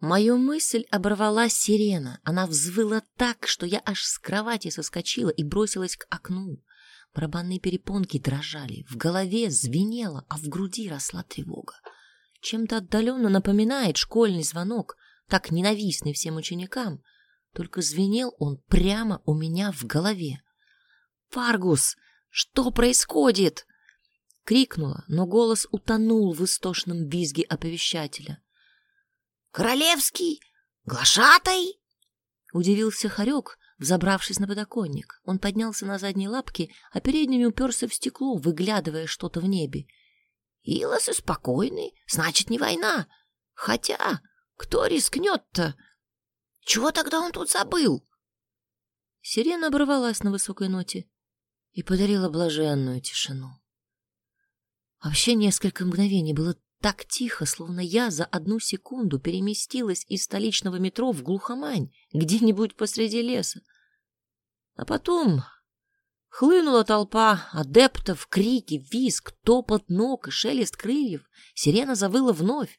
Мою мысль оборвала сирена. Она взвыла так, что я аж с кровати соскочила и бросилась к окну. Барабанные перепонки дрожали, в голове звенело, а в груди росла тревога. Чем-то отдаленно напоминает школьный звонок, так ненавистный всем ученикам. Только звенел он прямо у меня в голове. «Фаргус, что происходит?» Крикнула, но голос утонул в истошном визге оповещателя. «Королевский? Глашатай?» Удивился Харек, взобравшись на подоконник. Он поднялся на задние лапки, а передними уперся в стекло, выглядывая что-то в небе. «Илосы спокойный, значит, не война. Хотя, кто рискнет-то? Чего тогда он тут забыл?» Сирена оборвалась на высокой ноте и подарила блаженную тишину. Вообще несколько мгновений было так тихо, словно я за одну секунду переместилась из столичного метро в глухомань, где-нибудь посреди леса. А потом хлынула толпа адептов, крики, визг, топот ног и шелест крыльев. Сирена завыла вновь.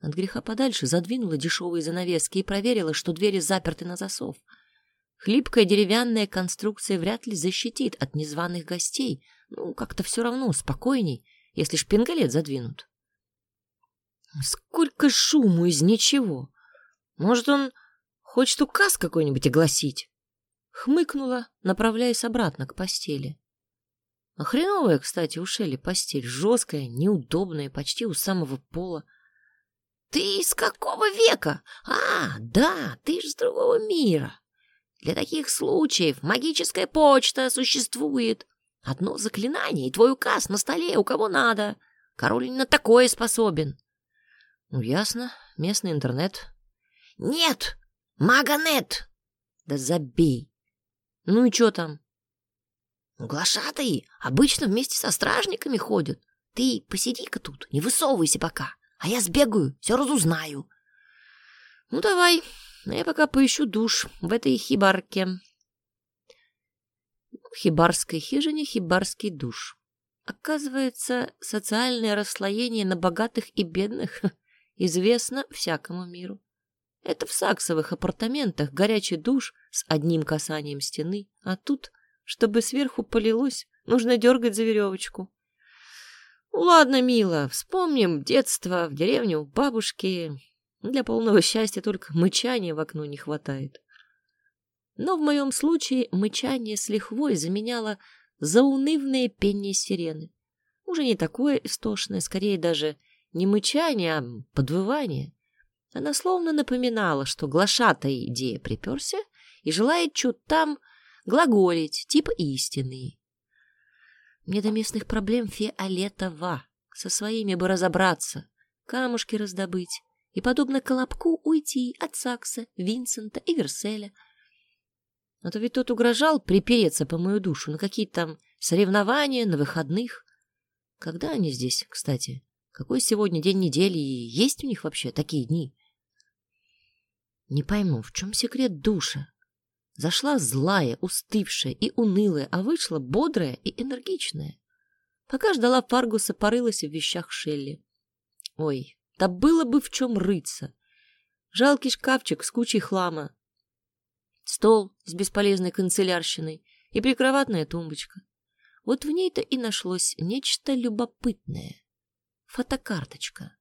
От греха подальше задвинула дешевые занавески и проверила, что двери заперты на засов. Хлипкая деревянная конструкция вряд ли защитит от незваных гостей. Ну, как-то все равно спокойней, если шпингалет задвинут. Сколько шуму из ничего! Может, он хочет указ какой-нибудь огласить? Хмыкнула, направляясь обратно к постели. А хреновая, кстати, у Шелли постель. Жесткая, неудобная, почти у самого пола. Ты из какого века? А, да, ты же с другого мира. Для таких случаев магическая почта существует. Одно заклинание, и твой указ на столе у кого надо. Король не на такое способен. Ну, ясно. Местный интернет. Нет, Маганет. Да забей. Ну и что там? Глашатые обычно вместе со стражниками ходят. Ты посиди-ка тут, не высовывайся пока, а я сбегаю, все разузнаю. Ну, давай, я пока поищу душ в этой хибарке в хибарской хижине хибарский душ. Оказывается, социальное расслоение на богатых и бедных известно всякому миру. Это в саксовых апартаментах горячий душ с одним касанием стены, а тут, чтобы сверху полилось, нужно дергать за веревочку. Ладно, мило, вспомним детство в деревне у бабушки. Для полного счастья только мычания в окно не хватает. Но в моем случае мычание с лихвой заменяло заунывное пение сирены. Уже не такое истошное, скорее даже не мычание, а подвывание. Она словно напоминала, что глашатая идея приперся и желает чуть там глаголить, типа истины. Мне до местных проблем фиолетово. Со своими бы разобраться, камушки раздобыть и, подобно Колобку, уйти от Сакса, Винсента и Верселя — а то ведь тот угрожал припереться по мою душу на какие-то там соревнования на выходных. Когда они здесь, кстати? Какой сегодня день недели и есть у них вообще такие дни? Не пойму, в чем секрет душа? Зашла злая, устывшая и унылая, а вышла бодрая и энергичная. Пока ждала Фаргуса, порылась в вещах Шелли. Ой, да было бы в чем рыться. Жалкий шкафчик с кучей хлама, стол с бесполезной канцелярщиной и прикроватная тумбочка. Вот в ней-то и нашлось нечто любопытное. Фотокарточка.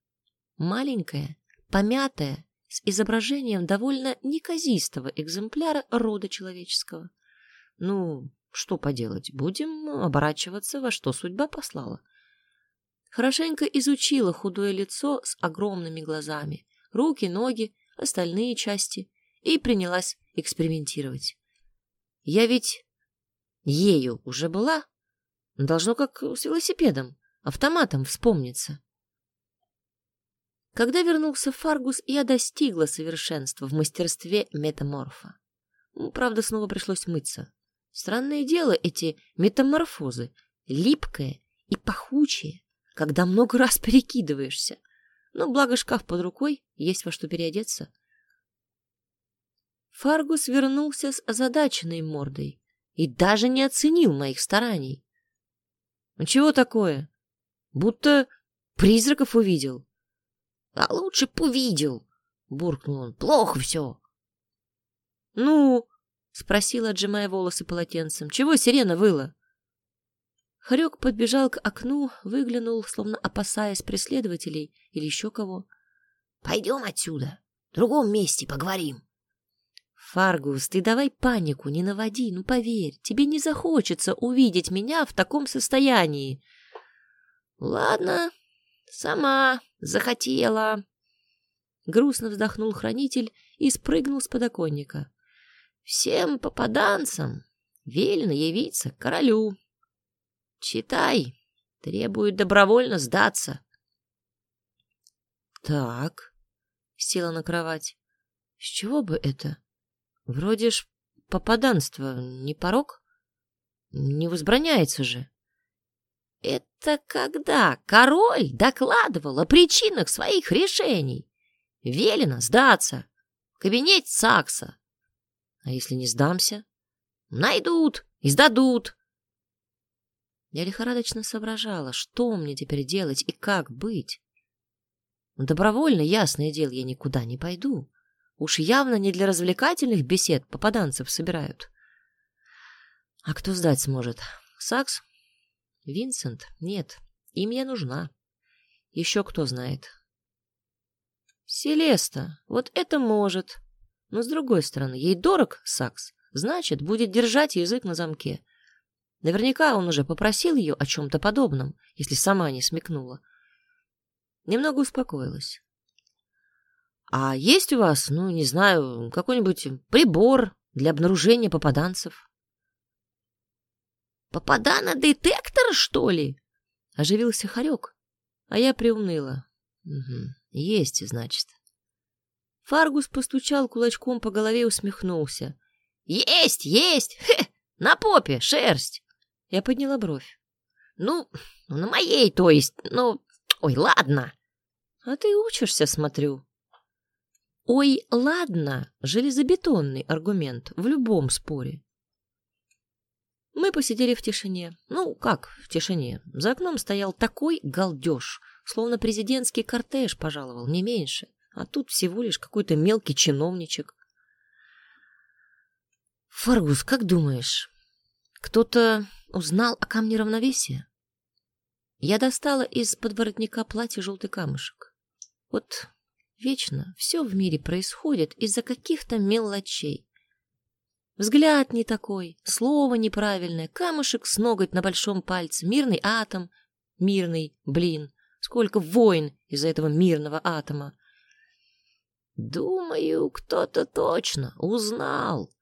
Маленькая, помятая, с изображением довольно неказистого экземпляра рода человеческого. Ну, что поделать, будем оборачиваться, во что судьба послала. Хорошенько изучила худое лицо с огромными глазами, руки, ноги, остальные части, и принялась экспериментировать. Я ведь ею уже была. Должно как с велосипедом, автоматом вспомниться. Когда вернулся Фаргус, я достигла совершенства в мастерстве метаморфа. Ну, правда, снова пришлось мыться. Странное дело эти метаморфозы. Липкое и пахучее, когда много раз перекидываешься. Но благо шкаф под рукой, есть во что переодеться. Фаргус вернулся с озадаченной мордой и даже не оценил моих стараний. «Ну чего такое? Будто призраков увидел». «А лучше б увидел. буркнул он. Плохо все. Ну, спросила, отжимая волосы полотенцем. Чего сирена выла? Хорек подбежал к окну, выглянул, словно опасаясь преследователей или еще кого. Пойдем отсюда. В другом месте поговорим. Фаргус, ты давай панику не наводи, ну поверь, тебе не захочется увидеть меня в таком состоянии. Ладно, сама захотела. Грустно вздохнул хранитель и спрыгнул с подоконника. Всем попаданцам велено явиться королю. Читай, требует добровольно сдаться. Так, села на кровать. С чего бы это? Вроде ж попаданство не порог? Не возбраняется же. Это когда король докладывал о причинах своих решений. Велено сдаться. В кабинете Сакса. А если не сдамся? Найдут и сдадут. Я лихорадочно соображала, что мне теперь делать и как быть. Добровольно, ясное дело, я никуда не пойду. Уж явно не для развлекательных бесед попаданцев собирают. А кто сдать сможет? Сакс? Винсент? Нет, им я нужна. Еще кто знает. Селеста, вот это может. Но с другой стороны, ей дорог Сакс, значит, будет держать язык на замке. Наверняка он уже попросил ее о чем-то подобном, если сама не смекнула. Немного успокоилась. А есть у вас, ну, не знаю, какой-нибудь прибор для обнаружения попаданцев? Попадана-детектор, что ли? Оживился Харек, а я приуныла. Угу. Есть, значит. Фаргус постучал кулачком по голове и усмехнулся. Есть, есть! Хе, на попе шерсть. Я подняла бровь. Ну, на моей, то есть. Ну, ой, ладно. А ты учишься, смотрю. Ой, ладно, железобетонный аргумент в любом споре. Мы посидели в тишине. Ну, как в тишине? За окном стоял такой галдеж, словно президентский кортеж пожаловал, не меньше. А тут всего лишь какой-то мелкий чиновничек. Фаргус, как думаешь, кто-то узнал о камне равновесия? Я достала из подворотника платья желтый камушек. Вот Вечно все в мире происходит из-за каких-то мелочей. Взгляд не такой, слово неправильное, камушек с ноготь на большом пальце, мирный атом, мирный, блин, сколько войн из-за этого мирного атома. Думаю, кто-то точно узнал.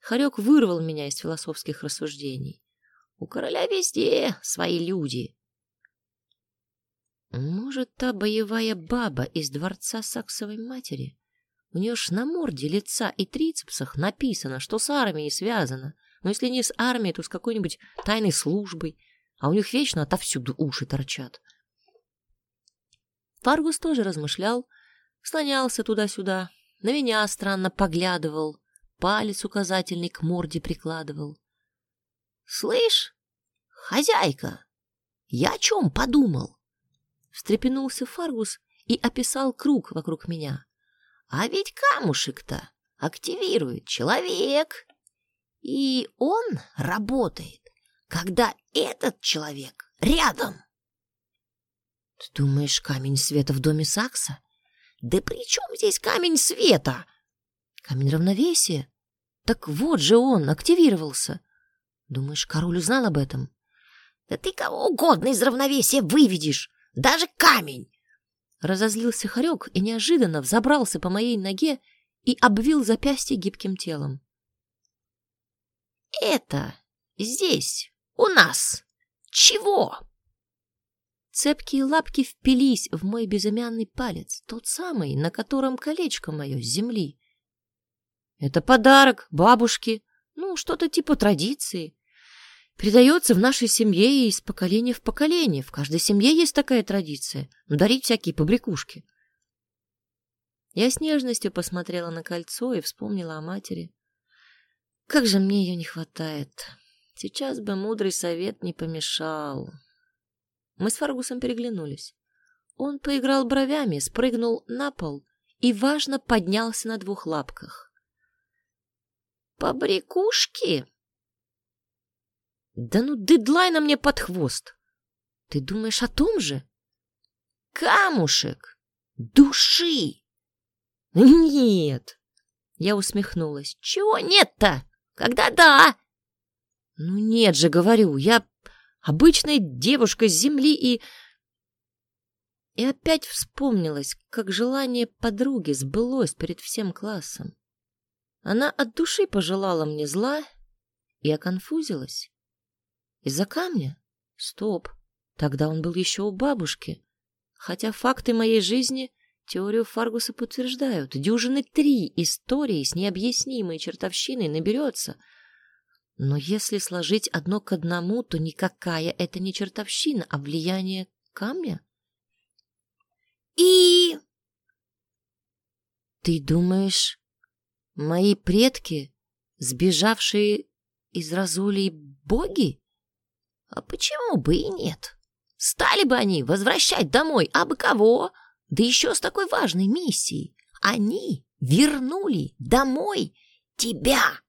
Харек вырвал меня из философских рассуждений. У короля везде свои люди. Может, та боевая баба из дворца Саксовой матери? У нее ж на морде лица и трицепсах написано, что с армией связано. Но если не с армией, то с какой-нибудь тайной службой. А у них вечно отовсюду уши торчат. Фаргус тоже размышлял, слонялся туда-сюда, на меня странно поглядывал, палец указательный к морде прикладывал. — Слышь, хозяйка, я о чем подумал? Встрепенулся Фаргус и описал круг вокруг меня. А ведь камушек-то активирует человек. И он работает, когда этот человек рядом. Ты думаешь, камень света в доме Сакса? Да при чем здесь камень света? Камень равновесия? Так вот же он активировался. Думаешь, король узнал об этом? Да ты кого угодно из равновесия выведешь. Даже камень!» Разозлился Харек и неожиданно взобрался по моей ноге и обвил запястье гибким телом. «Это здесь, у нас, чего?» Цепкие лапки впились в мой безымянный палец, тот самый, на котором колечко мое с земли. Это подарок бабушке, ну, что-то типа традиции. Передается в нашей семье из поколения в поколение. В каждой семье есть такая традиция — дарить всякие побрякушки. Я с нежностью посмотрела на кольцо и вспомнила о матери. Как же мне ее не хватает. Сейчас бы мудрый совет не помешал. Мы с Фаргусом переглянулись. Он поиграл бровями, спрыгнул на пол и, важно, поднялся на двух лапках. «Побрякушки?» «Да ну, дедлайна мне под хвост! Ты думаешь о том же?» «Камушек! Души!» «Нет!» Я усмехнулась. «Чего нет-то? Когда да?» «Ну нет же, говорю, я обычная девушка с земли и...» И опять вспомнилось, как желание подруги сбылось перед всем классом. Она от души пожелала мне зла и оконфузилась. Из-за камня? Стоп, тогда он был еще у бабушки. Хотя факты моей жизни теорию Фаргуса подтверждают. Дюжины три истории с необъяснимой чертовщиной наберется. Но если сложить одно к одному, то никакая это не чертовщина, а влияние камня. И... Ты думаешь, мои предки, сбежавшие из Разулей боги? А почему бы и нет? Стали бы они возвращать домой абы кого, да еще с такой важной миссией. Они вернули домой тебя.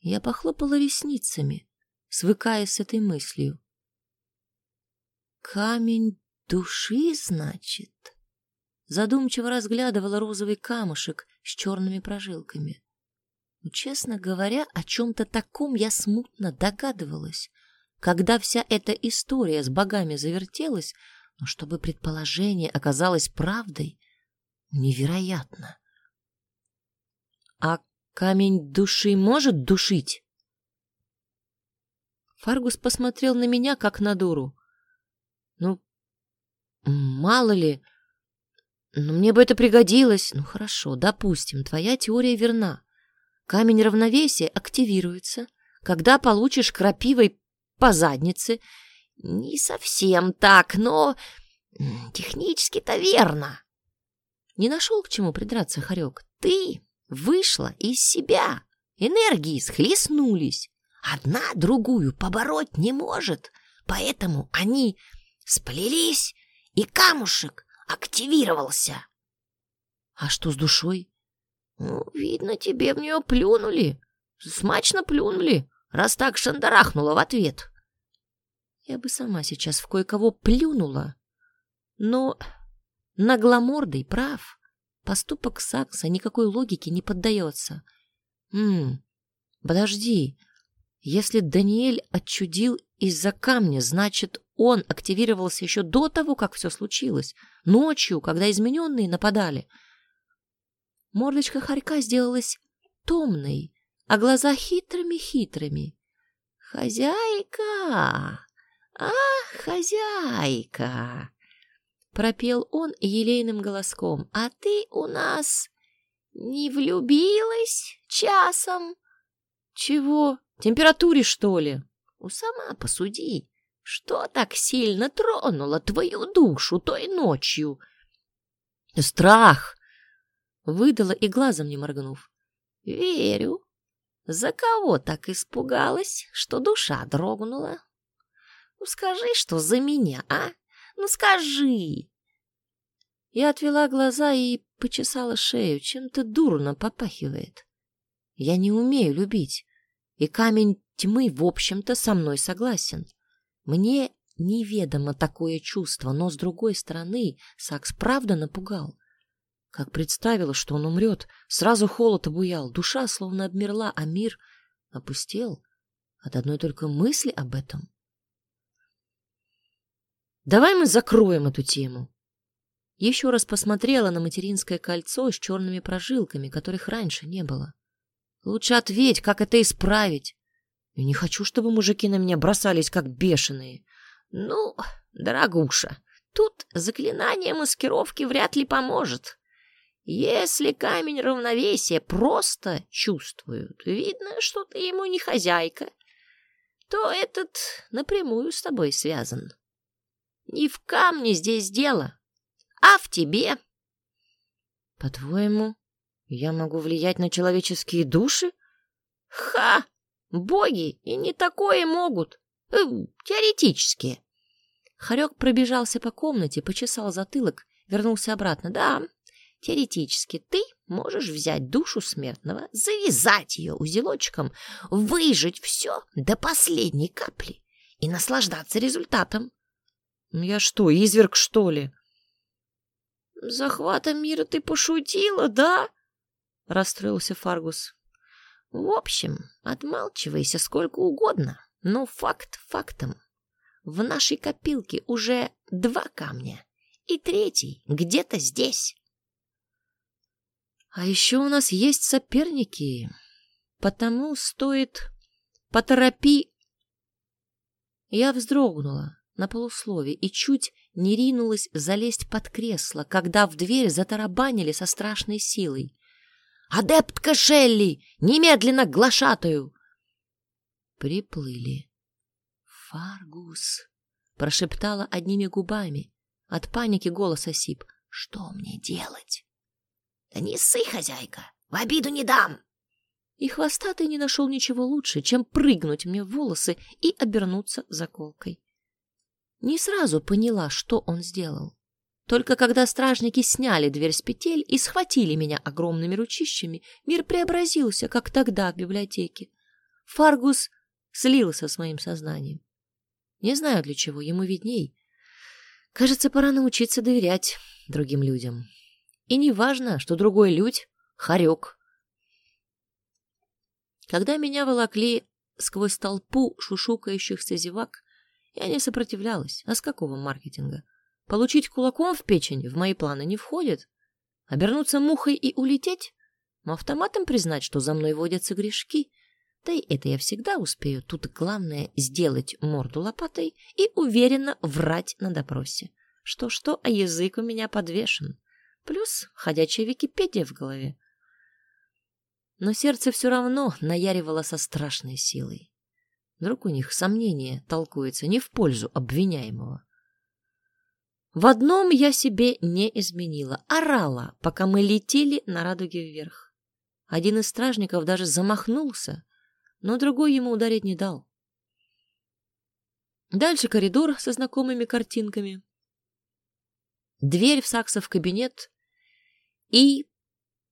Я похлопала ресницами, свыкаясь с этой мыслью. Камень Души, значит? Задумчиво разглядывала розовый камушек с черными прожилками. Но, честно говоря, о чем-то таком я смутно догадывалась. Когда вся эта история с богами завертелась, но чтобы предположение оказалось правдой, невероятно. А камень души может душить? Фаргус посмотрел на меня, как на дуру. Ну, Мало ли. Но мне бы это пригодилось. Ну хорошо, допустим, твоя теория верна. Камень равновесия активируется, когда получишь крапивой по заднице. Не совсем так, но технически-то верно. Не нашел к чему придраться, Харек. Ты вышла из себя. Энергии схлестнулись. Одна другую побороть не может. Поэтому они сплелись и камушек активировался. А что с душой? Ну, видно, тебе в нее плюнули. Смачно плюнули, раз так шандарахнула в ответ. Я бы сама сейчас в кое-кого плюнула. Но нагломордый прав. Поступок Сакса никакой логике не поддается. Ммм, подожди. Если Даниэль отчудил из-за камня, значит, он активировался еще до того, как все случилось, ночью, когда измененные нападали. Мордочка хорька сделалась томной, а глаза хитрыми-хитрыми. «Хозяйка! Ах, хозяйка!» Пропел он елейным голоском. «А ты у нас не влюбилась часом?» «Чего? Температуре, что ли?» «У сама посуди. Что так сильно тронуло твою душу той ночью? Страх! Выдала и глазом не моргнув. Верю. За кого так испугалась, что душа дрогнула? Ну скажи, что за меня, а? Ну скажи. Я отвела глаза и почесала шею, чем-то дурно попахивает. Я не умею любить, и камень тьмы, в общем-то, со мной согласен. Мне неведомо такое чувство, но, с другой стороны, Сакс правда напугал. Как представила, что он умрет, сразу холод обуял, душа словно обмерла, а мир опустел от одной только мысли об этом. Давай мы закроем эту тему. Еще раз посмотрела на материнское кольцо с черными прожилками, которых раньше не было. Лучше ответь, как это исправить. Я не хочу, чтобы мужики на меня бросались, как бешеные. Ну, дорогуша, тут заклинание маскировки вряд ли поможет. Если камень равновесия просто чувствуют, видно, что ты ему не хозяйка, то этот напрямую с тобой связан. Не в камне здесь дело, а в тебе. По-твоему, я могу влиять на человеческие души? Ха! Боги и не такое могут. Э, теоретически. Харек пробежался по комнате, почесал затылок, вернулся обратно. Да, Теоретически ты можешь взять душу смертного, завязать ее узелочком, выжать все до последней капли и наслаждаться результатом. Я что, изверг, что ли? Захватом мира ты пошутила, да? Расстроился Фаргус. В общем, отмалчивайся сколько угодно, но факт фактом. В нашей копилке уже два камня, и третий где-то здесь. А еще у нас есть соперники, потому стоит поторопи. Я вздрогнула на полуслове и чуть не ринулась залезть под кресло, когда в дверь затарабанили со страшной силой. «Адептка Шелли! Немедленно глашатую!» Приплыли. «Фаргус!» — прошептала одними губами. От паники голос осип. «Что мне делать?» «Да не ссы, хозяйка! В обиду не дам!» И хвостатый не нашел ничего лучше, чем прыгнуть мне в волосы и обернуться заколкой. Не сразу поняла, что он сделал. Только когда стражники сняли дверь с петель и схватили меня огромными ручищами, мир преобразился, как тогда в библиотеке. Фаргус слился с моим сознанием. Не знаю для чего, ему видней. Кажется, пора научиться доверять другим людям. И не важно, что другой людь — хорек. Когда меня волокли сквозь толпу шушукающихся зевак, я не сопротивлялась. А с какого маркетинга? Получить кулаком в печень в мои планы не входит. Обернуться мухой и улететь? Но автоматом признать, что за мной водятся грешки. Да и это я всегда успею. Тут главное сделать морду лопатой и уверенно врать на допросе. Что-что, а язык у меня подвешен. Плюс ходячая Википедия в голове. Но сердце все равно наяривало со страшной силой. Вдруг у них сомнение толкуется не в пользу обвиняемого. В одном я себе не изменила. Орала, пока мы летели на радуге вверх. Один из стражников даже замахнулся, но другой ему ударить не дал. Дальше коридор со знакомыми картинками. Дверь в Саксов кабинет и